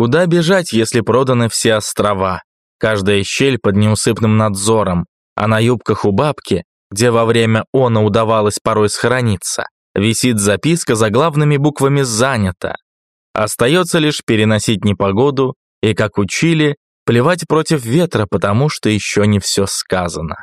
Куда бежать, если проданы все острова? Каждая щель под неусыпным надзором, а на юбках у бабки, где во время она удавалось порой схорониться, висит записка за главными буквами «Занято». Остается лишь переносить непогоду и, как учили, плевать против ветра, потому что еще не все сказано.